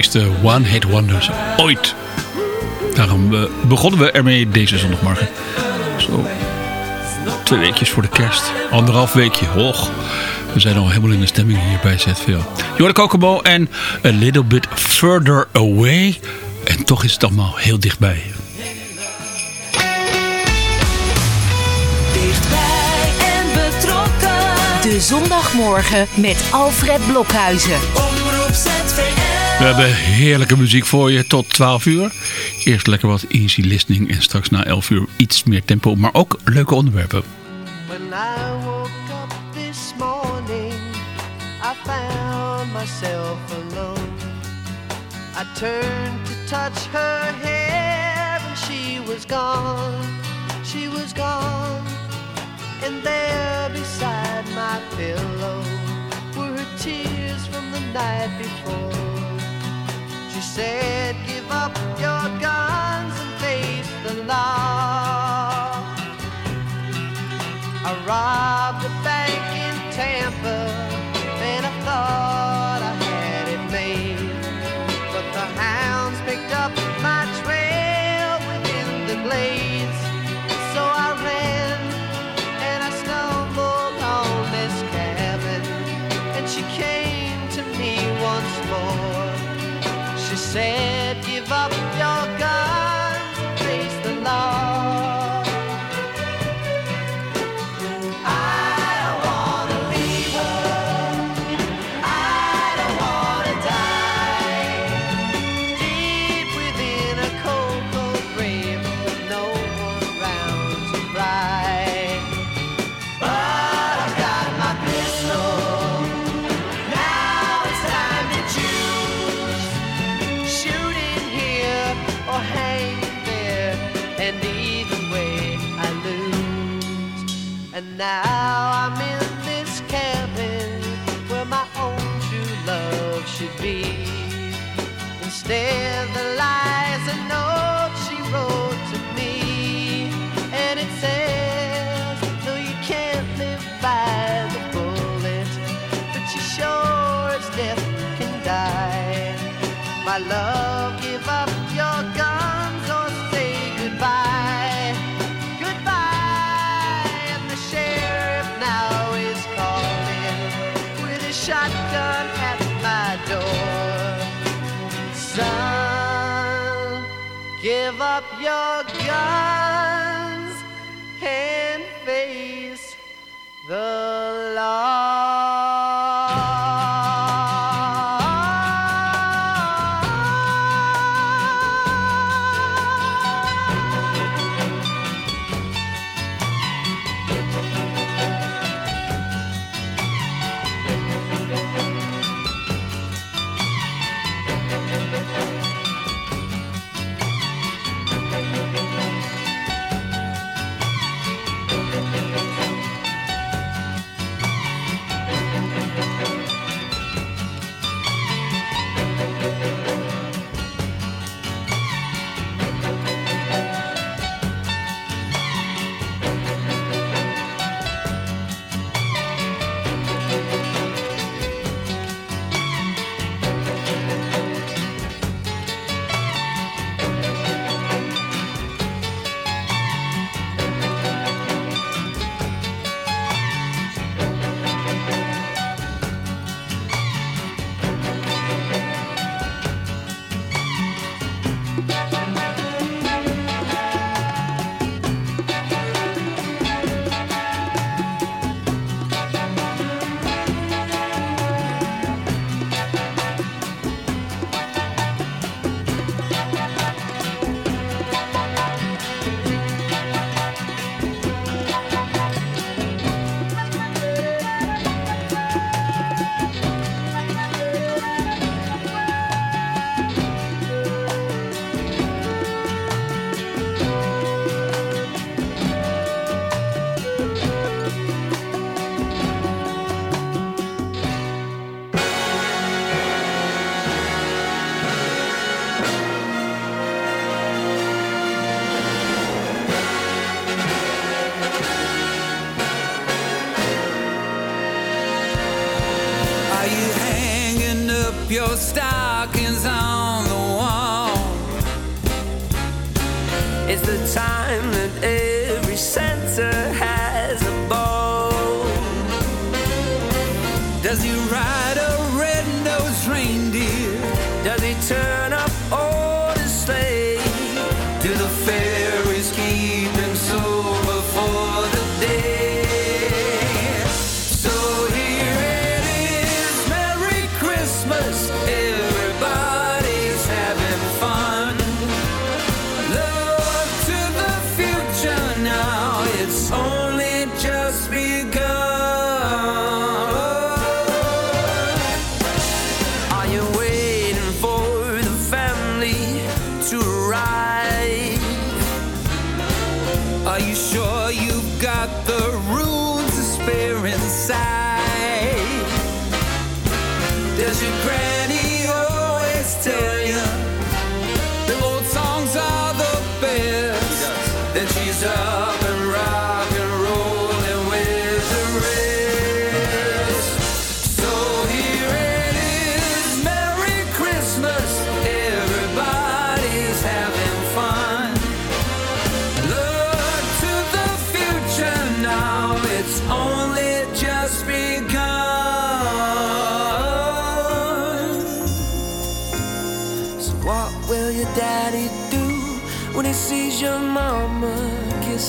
mooiste one-hit wonders ooit. Daarom eh, begonnen we ermee deze zondagmorgen. Zo, twee weekjes voor de kerst. Anderhalf weekje, hoog. We zijn al helemaal in de stemming hier bij ZVL. Jordi Kokomo en A Little Bit Further Away. En toch is het allemaal heel dichtbij. Dichtbij en betrokken. De zondagmorgen met Alfred Blokhuizen. We hebben heerlijke muziek voor je tot 12 uur. Eerst lekker wat easy listening en straks na 11 uur iets meer tempo, maar ook leuke onderwerpen. When I woke up this morning, I found myself alone. I turned to touch her hair and she was gone, she was gone. And there beside my pillow were her tears from the night before. She said, give up your guns and face the law. I robbed a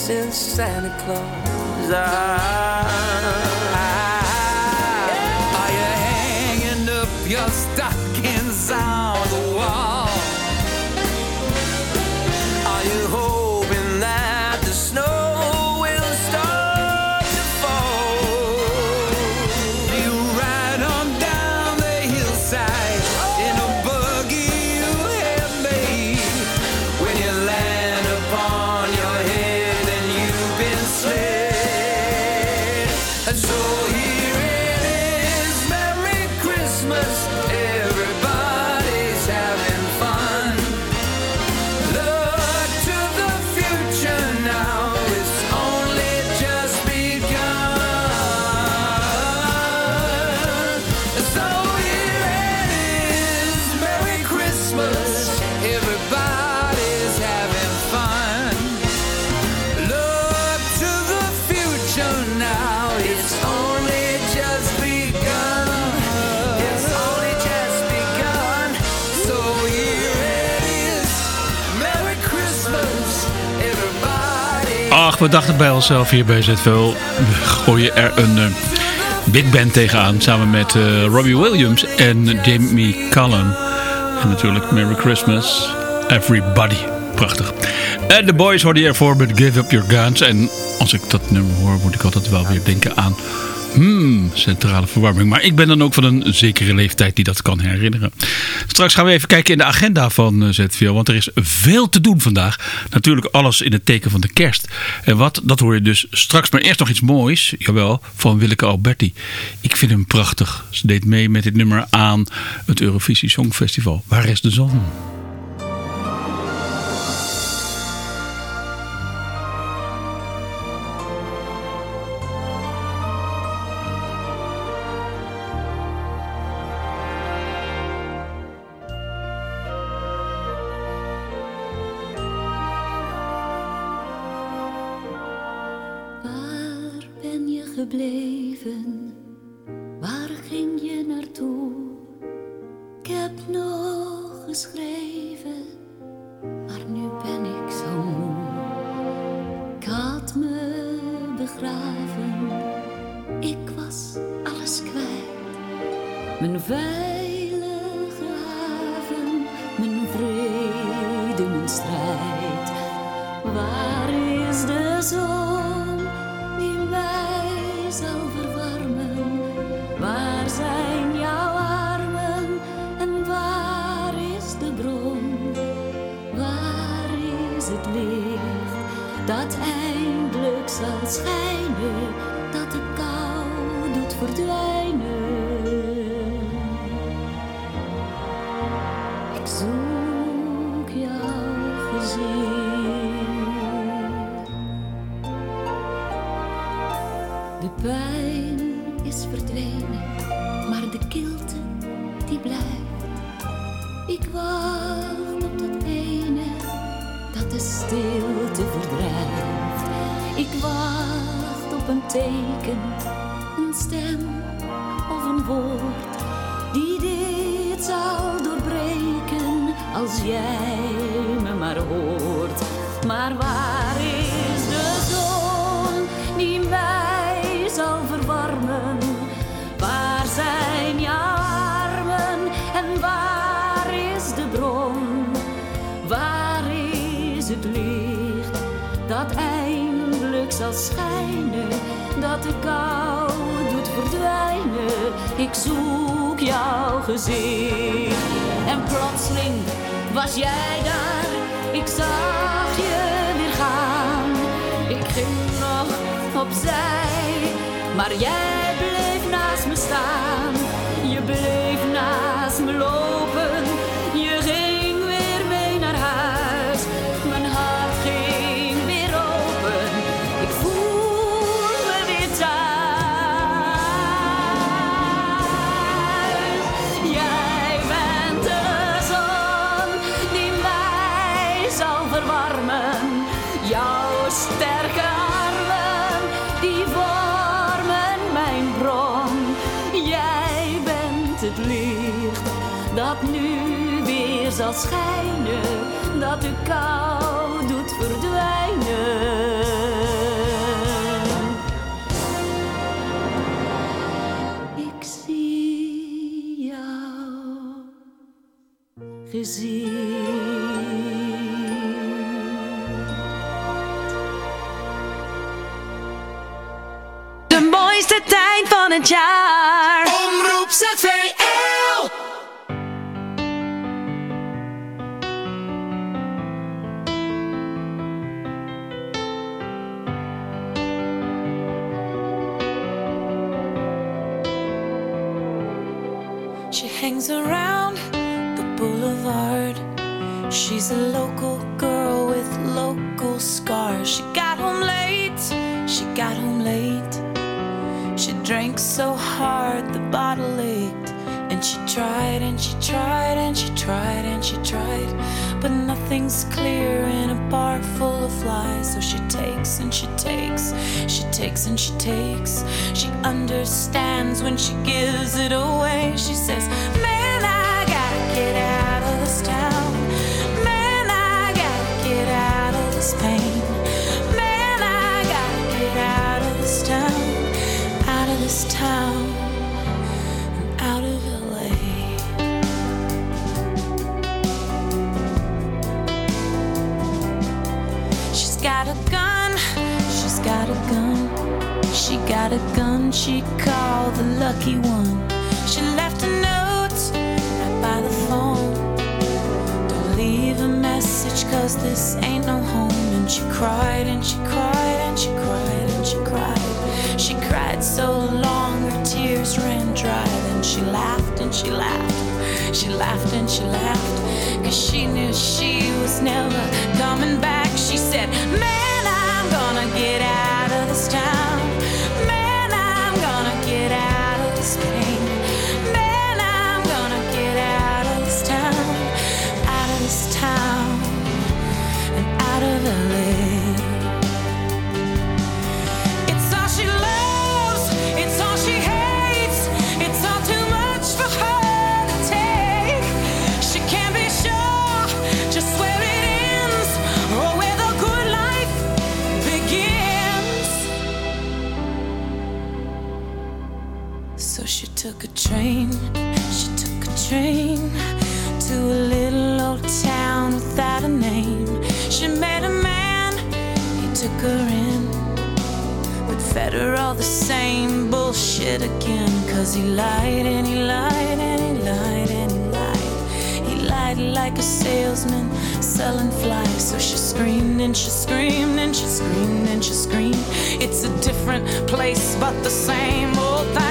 since Santa Claus. I, I, are you hanging up your stockings on? We dachten bij onszelf hier bij ZVL. We gooien er een eh, big band tegenaan. Samen met eh, Robbie Williams en Jamie Cullen. En natuurlijk Merry Christmas, Everybody. Prachtig. En de boys hoorden je ervoor met Give Up Your Guns. En als ik dat nummer hoor, moet ik altijd wel weer denken aan... Hmm, centrale verwarming. Maar ik ben dan ook van een zekere leeftijd die dat kan herinneren. Straks gaan we even kijken in de agenda van eh, ZVL. Want er is veel te doen vandaag. Natuurlijk alles in het teken van de kerst. En wat, dat hoor je dus straks. Maar eerst nog iets moois. Jawel, van Willeke Alberti. Ik vind hem prachtig. Ze deed mee met dit nummer aan het Eurovisie Songfestival. Waar is de zon? Als jij me maar hoort. Maar waar is de zon die mij zal verwarmen? Waar zijn jouw armen en waar is de bron? Waar is het licht dat eindelijk zal schijnen, dat de kou doet verdwijnen? Ik zoek jouw gezicht en plotseling was jij daar. Ik zag je weer gaan. Ik ging nog opzij, maar jij zal schijnen, dat de kou doet verdwijnen. Ik zie jou De mooiste tijd van het jaar. She hangs around the boulevard. She's a local girl with local scars. She got home late, she got home late. She drank so hard the bottle ached. And she tried and she tried and she tried and she tried but nothing's clear in a bar full of lies. So she takes and she takes, she takes and she takes. She understands when she gives it away. She says, Man, I gotta get out of this town. Man, I gotta get out of this pain. Man, I gotta get out of this town, out of this town. Had a gun she called the lucky one. She left a note right by the phone. Don't leave a message, cause this ain't no home. And she cried and she cried and she cried and she cried. She cried so long her tears ran dry. Then she laughed and she laughed. She laughed and she laughed. Cause she knew she was never coming back. She said, Man, I'm gonna get out of this town. Took a train, she took a train to a little old town without a name. She met a man, he took her in but fed her all the same bullshit again. Cause he lied and he lied and he lied and he lied. He lied like a salesman selling flies. So she screamed and she screamed and she screamed and she screamed. It's a different place, but the same old thing.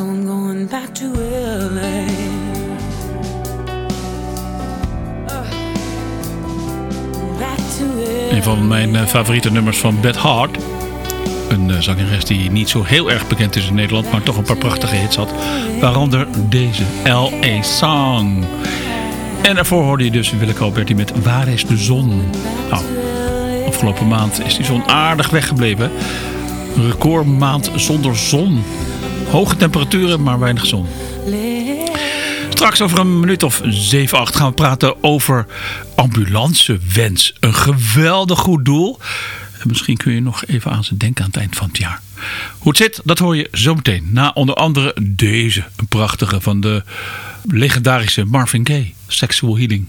I'm going back to LA. Een van mijn eh, favoriete nummers van Beth Hart. Een eh, zangeres die niet zo heel erg bekend is in Nederland, maar toch een paar prachtige hits had. Waaronder deze L.A. Song. En daarvoor hoorde je dus Willeke Alberti met Waar is de zon? Nou, afgelopen maand is die zon aardig weggebleven. Recordmaand zonder zon. Hoge temperaturen, maar weinig zon. Straks over een minuut of 7, 8 gaan we praten over ambulancewens. Een geweldig goed doel. En misschien kun je nog even aan ze denken aan het eind van het jaar. Hoe het zit, dat hoor je zometeen. Na onder andere deze, prachtige van de legendarische Marvin Gaye. Sexual Healing.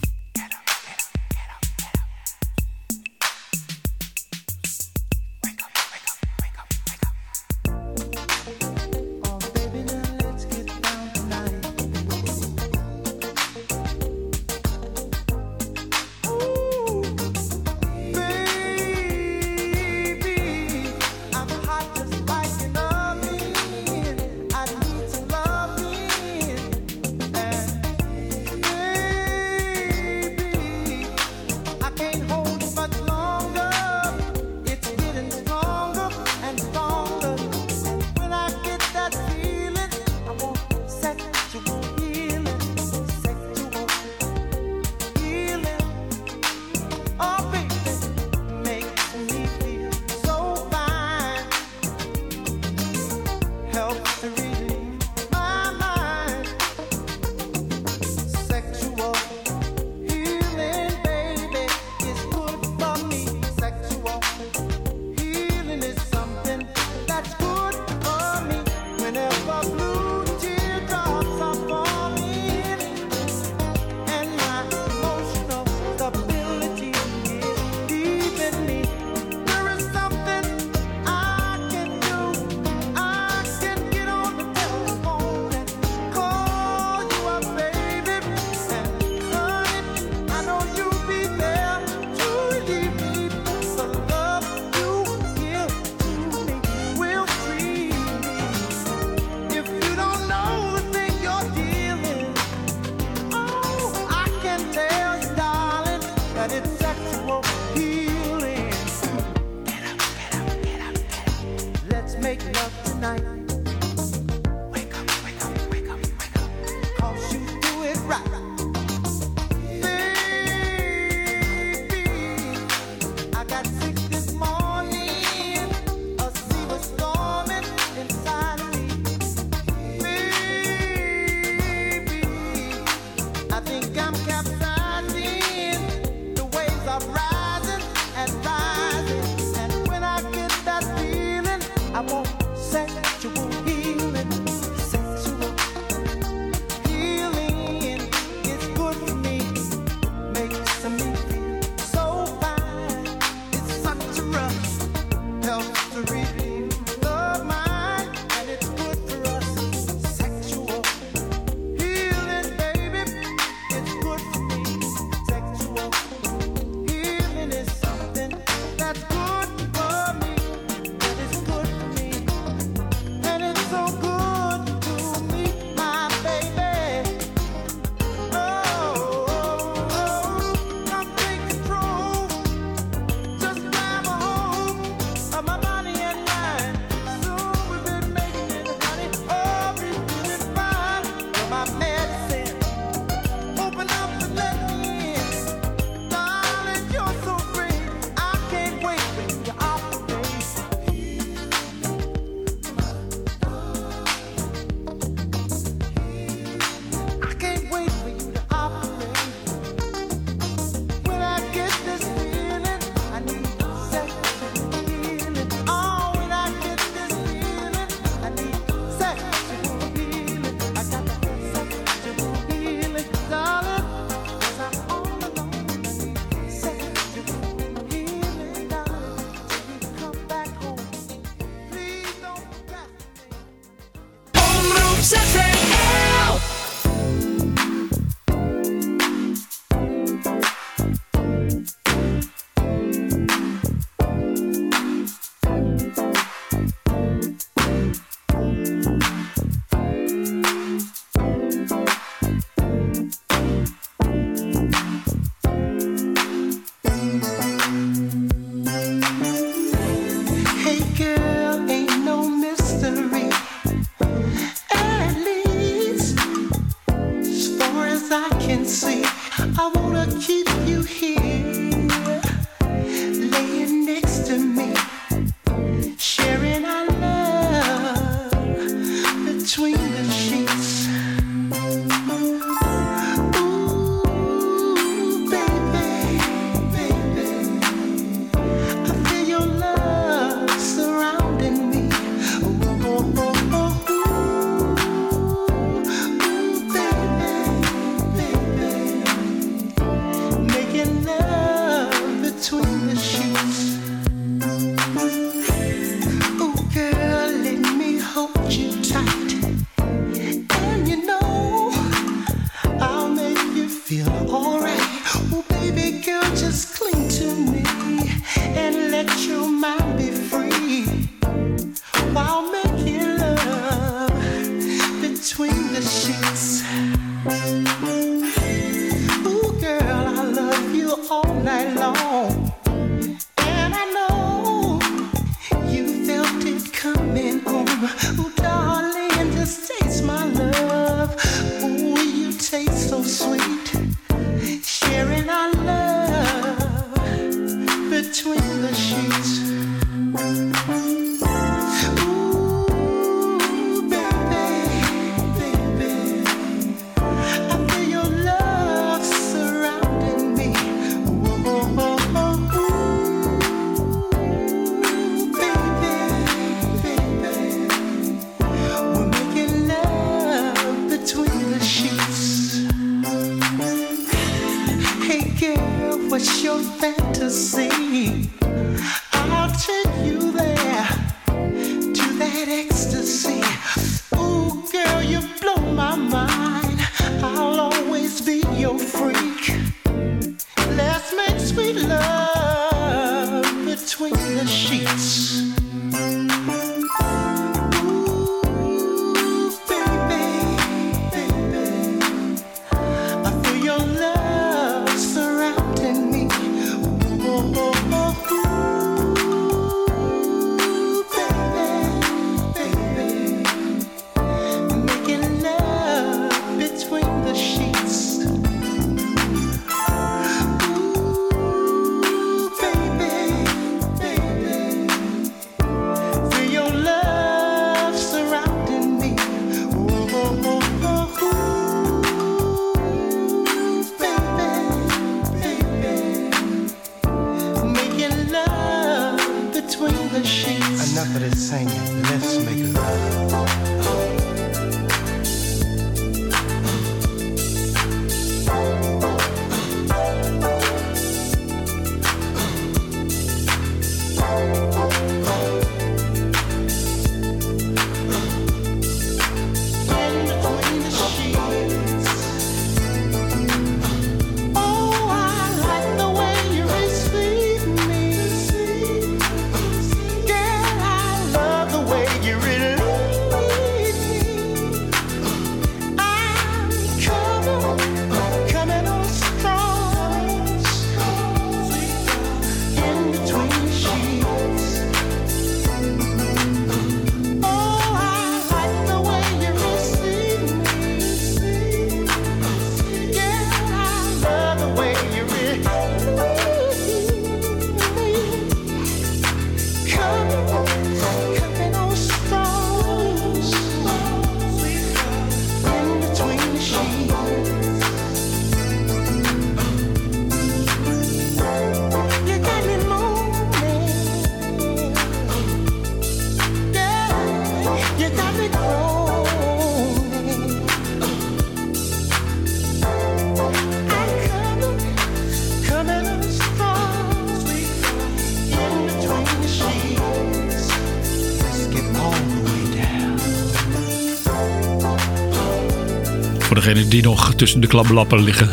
degenen die nog tussen de klablappen liggen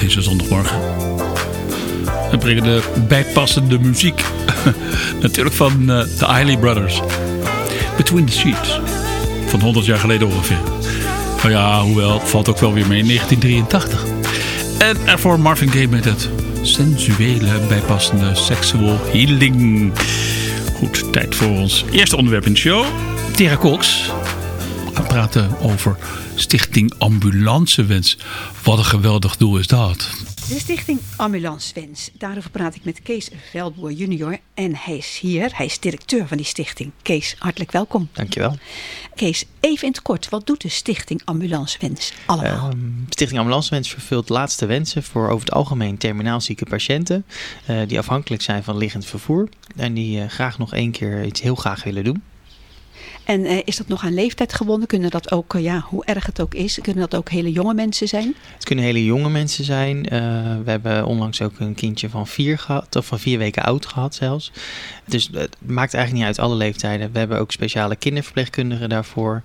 deze zondagmorgen. We brengen de bijpassende muziek natuurlijk van eh, de uh, Brothers. Between the Sheets. Van 100 jaar geleden ongeveer. van ja, hoewel, valt ook wel weer mee in 1983. En ervoor Marvin Gaye met het sensuele bijpassende sexual healing. Goed, tijd voor ons eerste onderwerp in de show. Tera Cox gaan praten over Stichting Ambulancewens. Wat een geweldig doel is dat. De stichting Ambulancewens. Daarover praat ik met Kees Veldboer junior. En hij is hier. Hij is directeur van die stichting. Kees, hartelijk welkom. Dankjewel. Kees, even in het kort. Wat doet de stichting Ambulancewens allemaal? Ehm, Stichting Ambulancewens vervult laatste wensen voor over het algemeen terminaal zieke patiënten. eh, die afhankelijk zijn van liggend vervoer. En die eh, graag nog één keer iets heel graag willen doen. En eh, is dat nog aan leeftijd gebonden? Kunnen dat ook, eh, ja, hoe erg het ook is, kunnen dat ook hele jonge mensen zijn? Het kunnen hele jonge mensen zijn. Eh, we hebben onlangs ook een kindje van vier gehad, of van vier weken oud gehad zelfs. Dus het maakt eigenlijk niet uit alle leeftijden. We hebben ook speciale kinderverpleegkundigen daarvoor.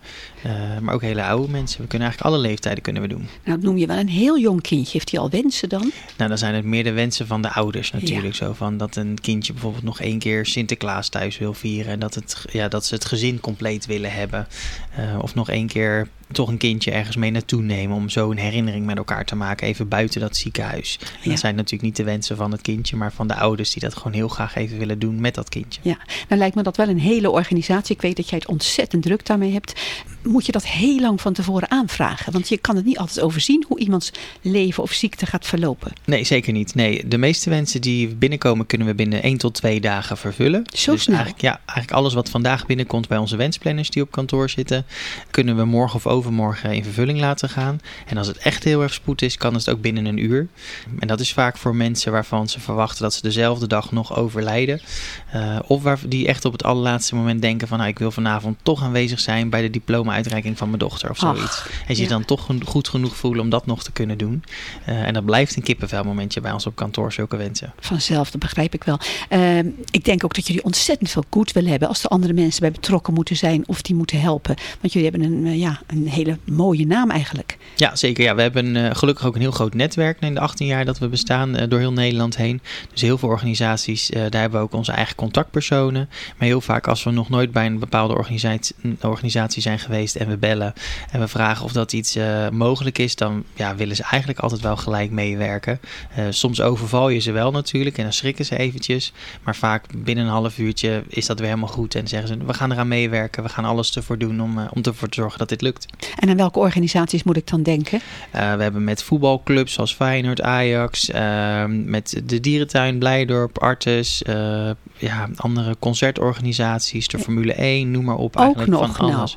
Maar ook hele oude mensen. We kunnen eigenlijk alle leeftijden kunnen we doen. Nou, dat noem je wel een heel jong kindje. Heeft hij al wensen dan? Nou, dan zijn het meer de wensen van de ouders natuurlijk. Zo van dat een kindje bijvoorbeeld nog één keer Sinterklaas thuis wil vieren. En dat, het, ja, dat ze het gezin compleet willen hebben. Eh, of nog één keer toch een kindje ergens mee naartoe nemen. Om zo een herinnering met elkaar te maken. Even buiten dat ziekenhuis. En Ja. dat zijn natuurlijk niet de wensen van het kindje. Maar van de ouders die dat gewoon heel graag even willen doen met dat kindje. Ja, nou lijkt me dat wel een hele organisatie. Ik weet dat jij het ontzettend druk daarmee hebt. Moet je dat heel lang van tevoren aanvragen? Want je kan het niet altijd overzien hoe iemands leven of ziekte gaat verlopen. Nee, zeker niet. Nee, de meeste wensen die binnenkomen kunnen we binnen 1 tot 2 dagen vervullen. Zo dus snel? Eigenlijk, ja, eigenlijk alles wat vandaag binnenkomt bij onze wensplanners die op kantoor zitten, kunnen we morgen of overmorgen in vervulling laten gaan. En als het echt heel erg spoed is, kan het ook binnen een uur. En dat is vaak voor mensen waarvan ze verwachten dat ze dezelfde dag nog overlijden. Eh, of waar, die echt op het allerlaatste moment denken van nou, ik wil vanavond toch aanwezig zijn bij de diploma-uitreiking van mijn dochter of Ach, zoiets. en zich ja. dan toch goed genoeg voelen om dat nog te kunnen doen. Eh, en dat blijft een kippenvelmomentje bij ons op kantoor, zulke wensen. Vanzelf, dat begrijp ik wel. Ehm, ik denk ook dat jullie ontzettend veel goed willen hebben als er andere mensen bij betrokken moeten zijn of die moeten helpen. Want jullie hebben een, eh, ja, een hele mooie naam eigenlijk. Ja, zeker. Ja, we hebben eh, gelukkig ook een heel groot netwerk in de 18 jaar dat we bestaan eh, door heel Nederland heen. Dus heel veel organisaties, eh, daar hebben we ook onze eigen contactpersonen. Maar heel vaak als we nog nooit bij een bepaalde organisatie, een organisatie zijn geweest en we bellen en we vragen of dat iets mogelijk is, dan ja, willen ze eigenlijk altijd wel gelijk meewerken. Soms overval je ze wel natuurlijk en dan schrikken ze eventjes. Maar vaak binnen een half uurtje is dat weer helemaal goed en zeggen ze we gaan eraan meewerken, we gaan alles ervoor doen om, om ervoor te zorgen dat dit lukt. En aan welke organisaties moet ik dan denken? Uh, we hebben met voetbalclubs zoals Feyenoord, Ajax, uh, met de Dierentuin, Blijdorp, Artes, uh, ja, andere concertorganisaties, de Formule 1, noem maar op. Ook Eigenlijk nog, van nou.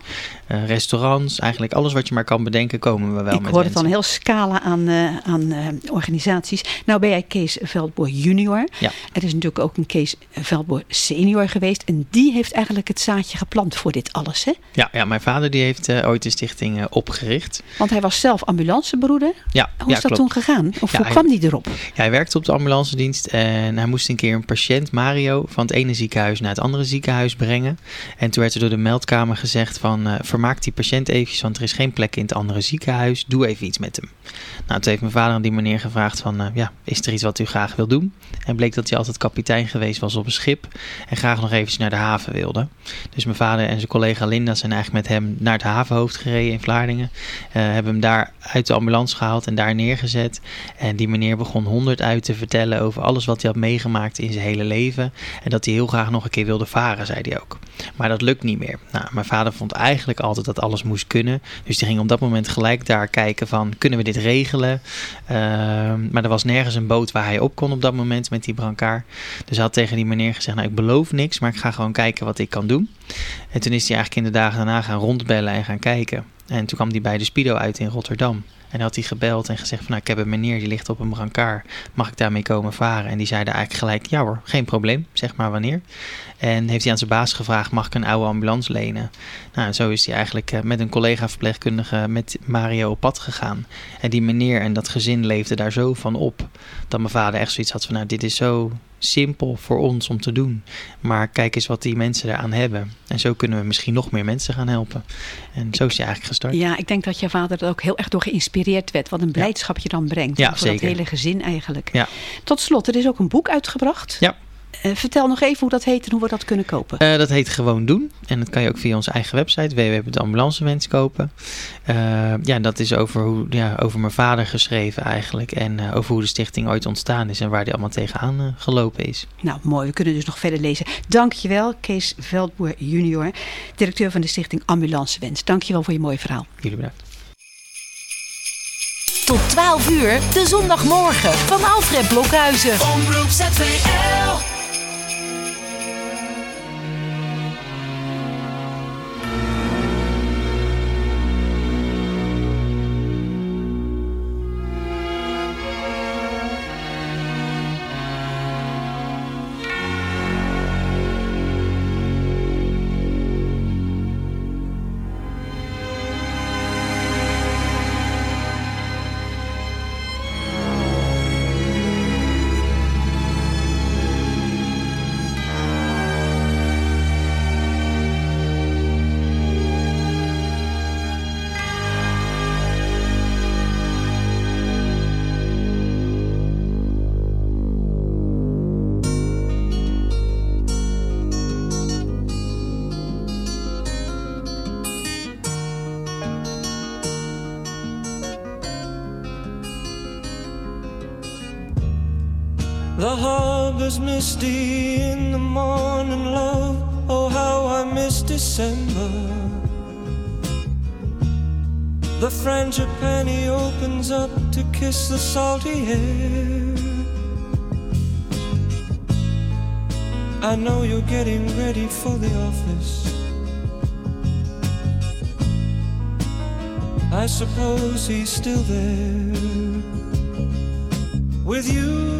Uh, restaurants, eigenlijk alles wat je maar kan bedenken, komen we wel ik met hoor het dan wensen. een heel scala aan, eh, aan eh, organisaties. Nou ben jij Kees Veldboer junior. Ja. Er is natuurlijk ook een Kees Veldboer senior geweest. En die heeft eigenlijk het zaadje geplant voor dit alles. Hè? Ja, ja, mijn vader die heeft ooit de stichting opgericht. Want hij was zelf ambulancebroeder. Ja, Hoe ja, is dat klopt. toen gegaan? Of Ja, hoe hij- kwam die erop? Ja, hij werkte op de ambulance dienst en hij moest een keer een patiënt, Mario, van het ene ziekenhuis naar het andere ziekenhuis brengen. En toen werd er door de meldkamer gezegd van, eh, vermaak die patiënt eventjes, want er is geen plek in het andere ziekenhuis. Doe even iets met hem. Nou, toen heeft mijn vader aan die meneer gevraagd van, eh, ja, is er iets wat u graag wil doen? En bleek dat hij altijd kapitein geweest was op een schip en graag nog eventjes naar de haven wilde. Dus mijn vader en zijn collega Linda zijn eigenlijk met hem naar het havenhoofd gereden in Vlaardingen. Eh, hebben hem daar uit de ambulance gehaald en daar neergezet. En die meneer begon honderd uit te vertellen over alles wat hij had meegemaakt in zijn hele leven. En dat hij heel graag nog een keer wilde varen, zei hij ook. Maar dat lukt niet meer. Nou, mijn vader vond eigenlijk altijd dat alles moest kunnen. Dus die ging op dat moment gelijk daar kijken van, kunnen we dit regelen? Ehm, maar er was nergens een boot waar hij op kon op dat moment met die brancard. Dus hij had tegen die meneer gezegd, nou ik beloof niks, maar ik ga gewoon kijken wat ik kan doen. En toen is hij eigenlijk in de dagen daarna gaan rondbellen en gaan kijken. En toen kwam hij bij de Spido uit in Rotterdam. En had hij gebeld en gezegd van nou, ik heb een meneer die ligt op een brancard. Mag ik daarmee komen varen? En die zeiden eigenlijk gelijk, ja hoor, geen probleem. Zeg maar wanneer. En heeft hij aan zijn baas gevraagd, mag ik een oude ambulance lenen? Nou, zo is hij eigenlijk eh, met een collega verpleegkundige met Mario op pad gegaan. En die meneer en dat gezin leefde daar zo van op. Dat mijn vader echt zoiets had van nou, dit is zo simpel voor ons om te doen. Maar kijk eens wat die mensen eraan hebben. En zo kunnen we misschien nog meer mensen gaan helpen. En zo is hij eigenlijk gestart. Ja, ik denk dat je vader er ook heel erg door geïnspireerd werd. Wat een blijdschap je dan brengt. Ja, voor dat zeker. hele gezin eigenlijk. Ja. Tot slot, er is ook een boek uitgebracht. Ja. Eh, vertel nog even hoe dat heet en hoe we dat kunnen kopen. Eh, dat heet Gewoon Doen. En dat kan je ook via onze eigen website www.ambulancewens kopen. Eh, ja, dat is over, hoe, ja, over mijn vader geschreven eigenlijk. En eh, over hoe de stichting ooit ontstaan is en waar die allemaal tegenaan gelopen is. Nou, mooi. We kunnen dus nog verder lezen. Dankjewel, Kees Veldboer junior, directeur van de stichting Ambulance Wens. Dankjewel voor je mooie verhaal. Jullie bedankt. Tot 12 uur, de zondagmorgen van Alfred Blokhuizen. Omroep ZVL. In the morning, love. Oh, how I miss December. The frangipani opens up to kiss the salty air. I know you're getting ready for the office. I suppose he's still there with you,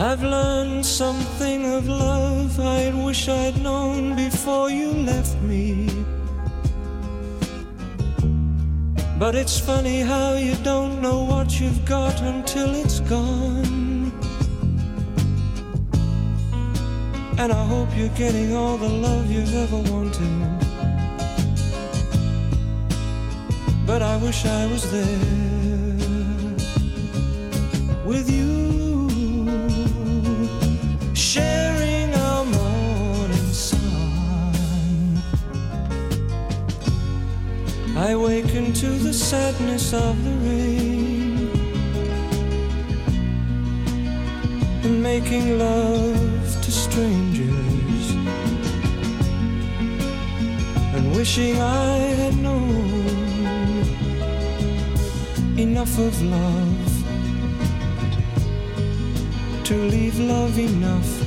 I've learned something of love I wish I'd known before you left me. But it's funny how you don't know what you've got until it's gone. And I hope you're getting all the love you've ever wanted. But I wish I was there with you, I waken to the sadness of the rain and making love to strangers and wishing I had known enough of love to leave love enough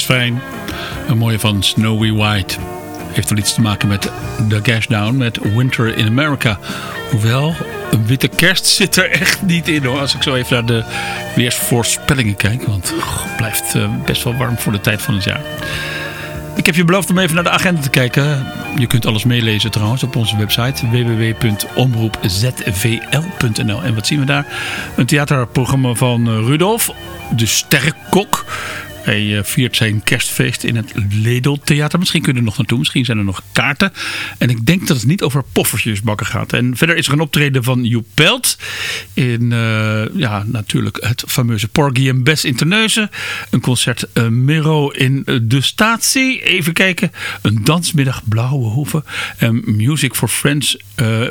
Fijn. Een mooie van Snowy White. Heeft wel iets te maken met The Gash Down, met Winter in America. Hoewel, een witte kerst zit er echt niet in hoor. Als ik zo even naar de weersvoorspellingen kijk. Want het blijft eh, best wel warm voor de tijd van het jaar. Ik heb je beloofd om even naar de agenda te kijken. Je kunt alles meelezen trouwens op onze website www.omroepzvl.nl. En wat zien we daar? Een theaterprogramma van eh, Rudolf, de sterrenkok. Hij eh, viert zijn kerstfeest in het Ledel Theater. Misschien kunnen we nog naartoe. Misschien zijn er nog kaarten. En ik denk dat het niet over poffertjes bakken gaat. En verder is er een optreden van Joep Pelt. In eh, ja, natuurlijk het fameuze Porgy en Bess in Terneuzen. Een concert eh, Miro in de Statie. Even kijken. Een dansmiddag Blauwe Hoeven. En Music for Friends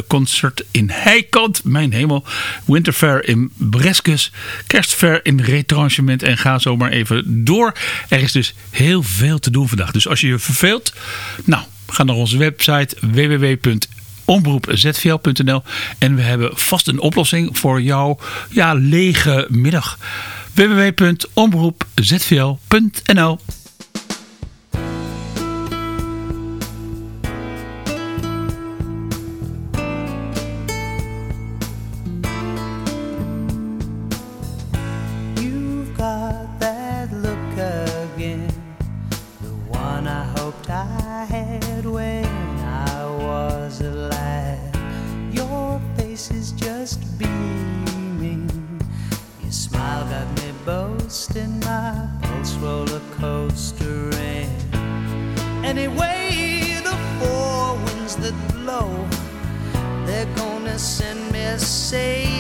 concert in Heikant. Mijn hemel. Winterfair in Breskus. Kerstfair in Retranchement. En ga zo maar even door. Er is dus heel veel te doen vandaag. Dus als je je verveelt. Nou, ga naar onze website www.omroepzvl.nl en we hebben vast een oplossing voor jouw ja, lege middag. www.omroepzvl.nl me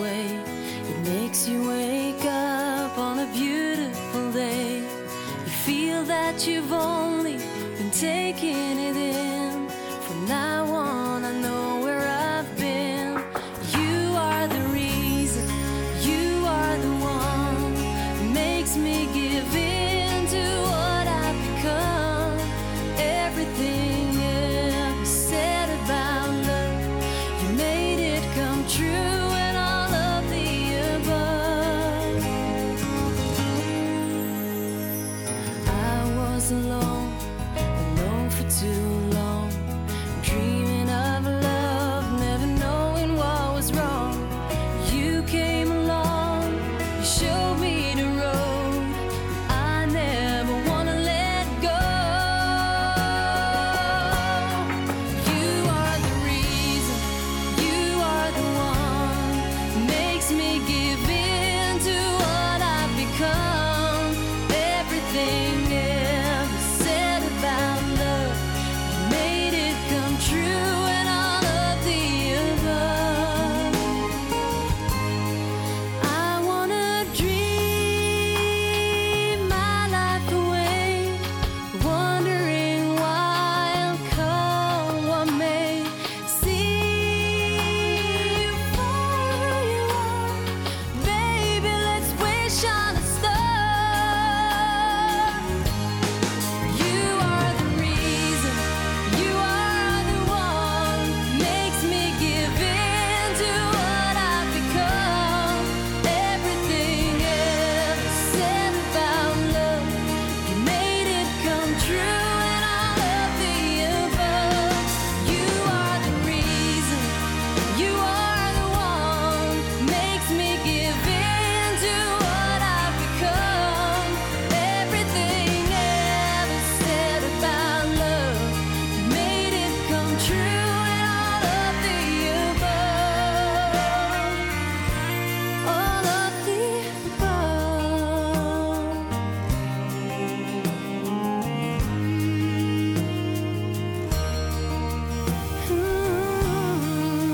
way. It makes you wake up on a beautiful day. You feel that you've always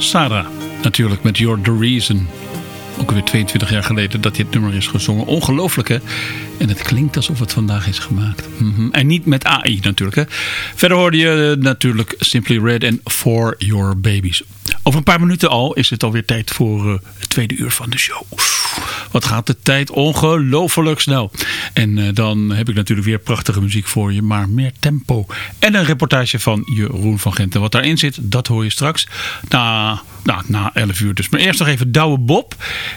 Sarah. Natuurlijk met You're the Reason. Ook alweer 22 jaar geleden dat dit nummer is gezongen. Ongelooflijk hè? En het klinkt alsof het vandaag is gemaakt. Mhm. En niet met AI natuurlijk hè. Verder hoorde je eh, natuurlijk Simply Red en For Your Babies. Over een paar minuten al is het alweer tijd voor eh, het tweede uur van de show. Wat gaat de tijd ongelooflijk snel. En eh, dan heb ik natuurlijk weer prachtige muziek voor je, maar meer tempo. En een reportage van Jeroen van Gent. En wat daarin zit, dat hoor je straks na, na 11 uur. Dus maar eerst nog even Douwe Bob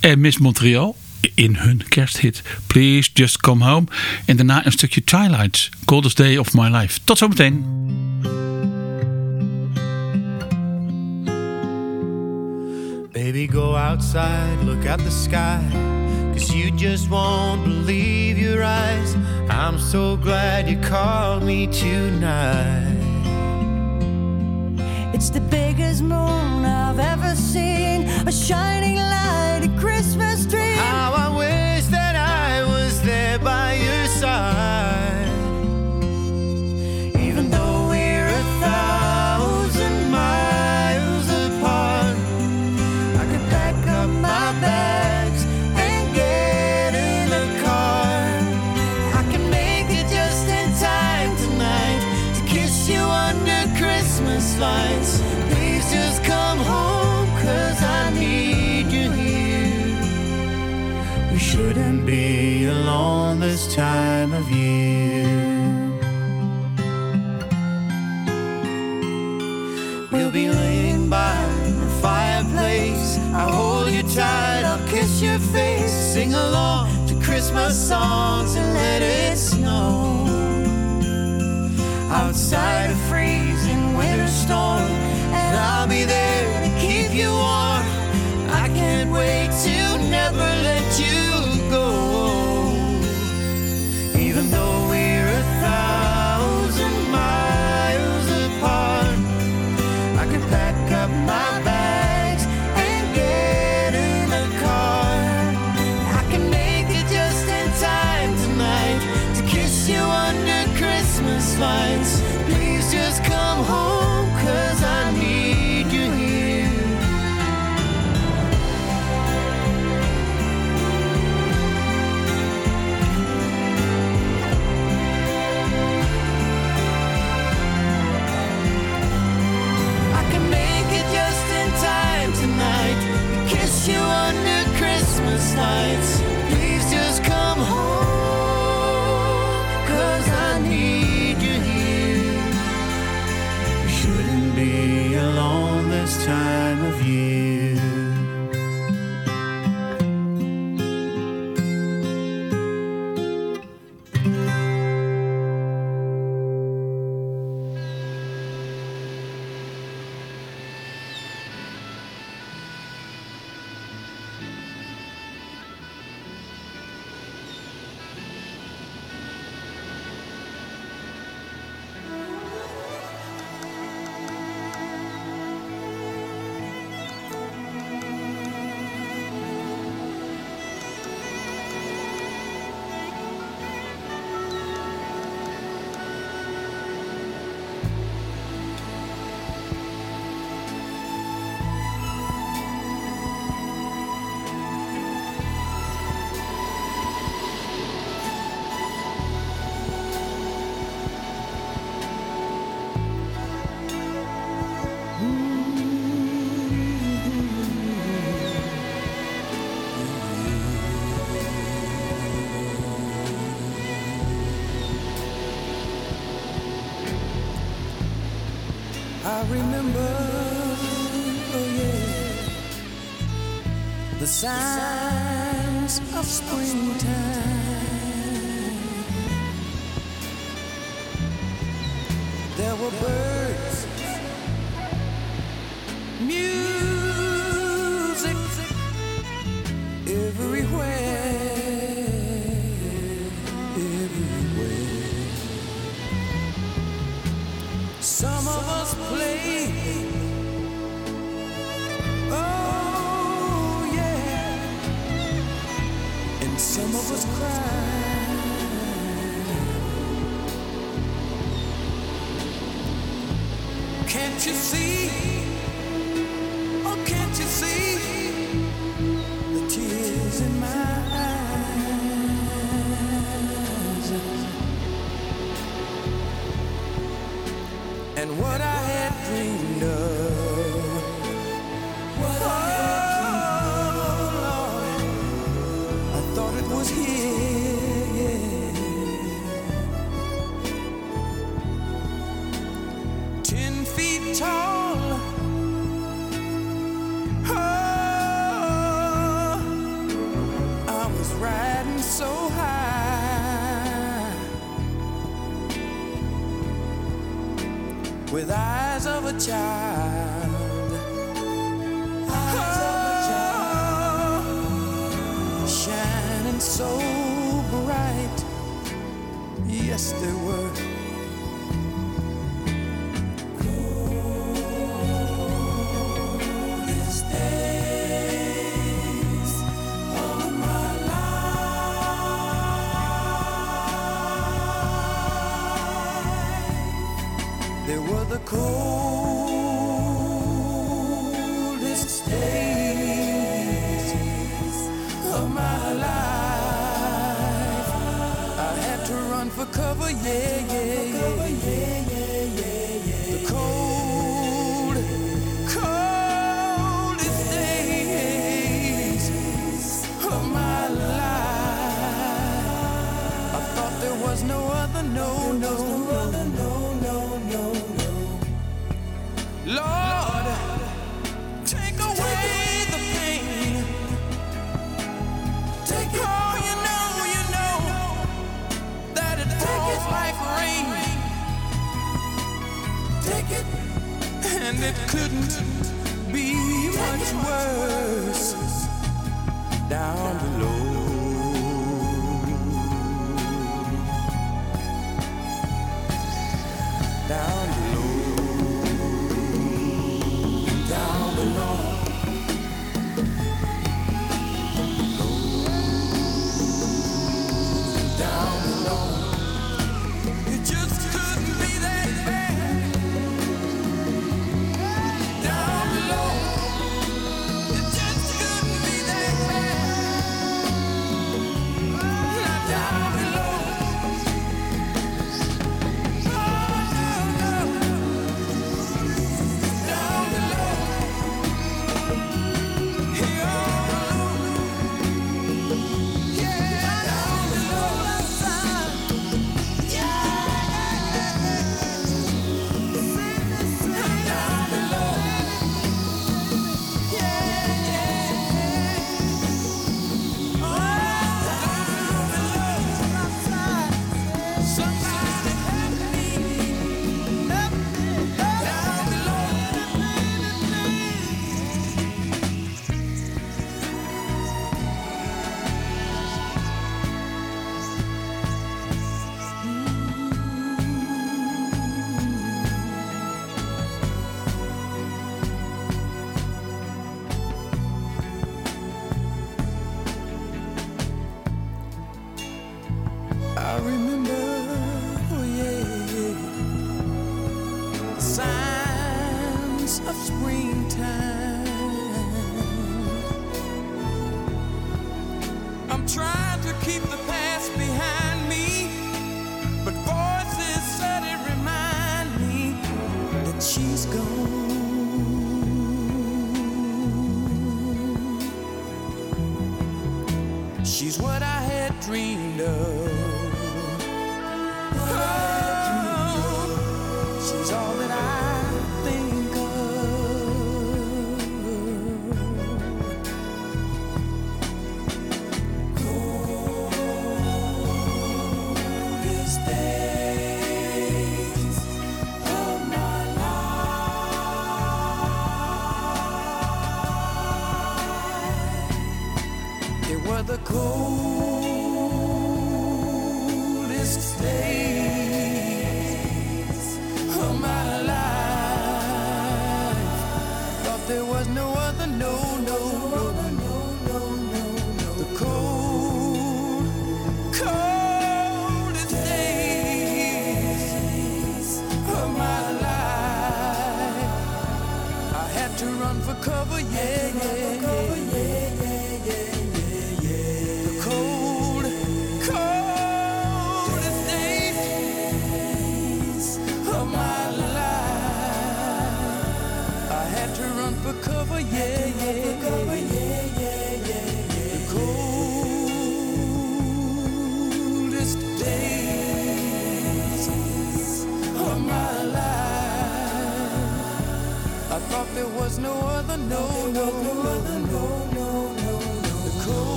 en Miss Montreal in hun kersthit Please Just Come Home. En daarna een stukje Twilight, Coldest Day of My Life. Tot zometeen. Baby, go outside, look at the sky. Cause you just won't believe your eyes. I'm so glad you called me tonight. It's the biggest moon I've ever seen, a shining light, a Christmas tree. Songs and let it snow. Outside a freezing winter storm, lights. Remember, oh yeah, the signs of springtime. Can't you see? Of springtime.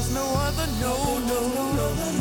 was no other, no, no, no, no. no.